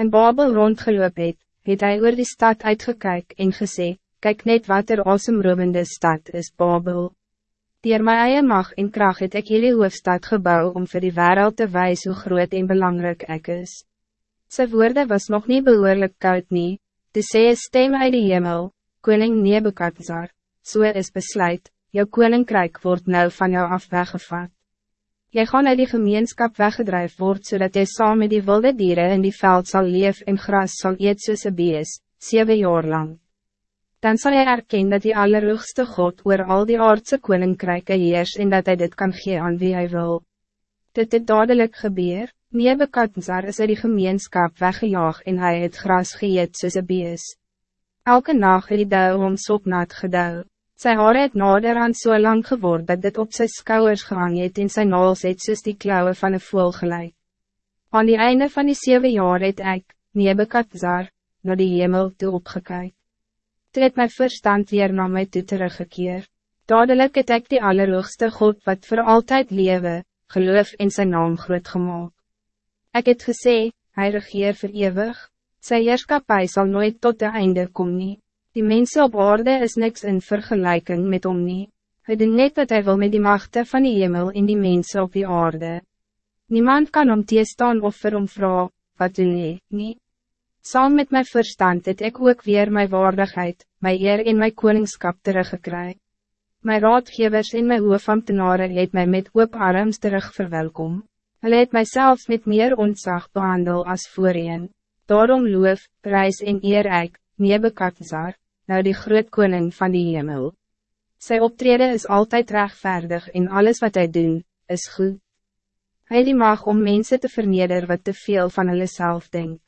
In Babel rondgeloop het, het hy oor die stad uitgekyk en gesê, Kijk net wat er asemrobende stad is Babel. Dier my eie mag en kracht het ek hierdie hoofstad gebouw om voor die wereld te wijzen hoe groot en belangrijk ek is. Sy woorde was nog niet behoorlijk koud nie, te sê een stem uit die hemel, Koning Nebukadnezar, so is besluit, jou koninkrijk wordt nou van jou af weggevat. Jy gaan uit die gemeenskap weggedrijf word, zodat jy saam met die wilde dieren in die veld zal leef en gras zal eet soos een bees, 7 jaar lang. Dan zal hij erkennen dat die allerhoogste God oor al die aardse koninkryke heers en dat hij dit kan gee aan wie hij wil. Dit het dadelijk gebeur, Nebekadnezar is uit die gemeenskap weggejaag en hij het gras geëet soos een bees. Elke nacht het die douw om sopnat gedouw. Sy haar het nader aan so lang geword dat dit op sy skouwers gehang het en sy naals het soos die klauwe van een voel gelijk. Aan die einde van die zeven jaar het ek, Nebekadzar, naar die hemel toe opgekyk. Toe het my verstand weer na my toe teruggekeer. Dadelijk het ek die allerhoogste God wat voor altijd lewe, geloof in zijn naam groot gemaakt. Ek het gesê, hy regeer voor eeuwig, sy heerskapie sal nooit tot de einde kom nie. Die mensen op aarde is niks in vergelijking met hom nie. Hy doen net wat hij wil met die machten van die hemel en die mensen op die aarde. Niemand kan om staan of vir hom vraag, wat doen nie, nie. Saam met mijn verstand het ik ook weer mijn waardigheid, mijn eer en mijn koningskap teruggekry. Mijn raadgevers en mijn hoofambtenaren het mij met oop arms terug verwelkom. Hulle het mij zelfs met meer ontzag behandel als voorheen. Daarom loof, prijs en eer ek, Nebekadzar, nou die groot koning van die hemel. Sy optrede is altijd rechtvaardig en alles wat hij doen, is goed. Hij die mag om mensen te verneder wat te veel van hulle self denkt.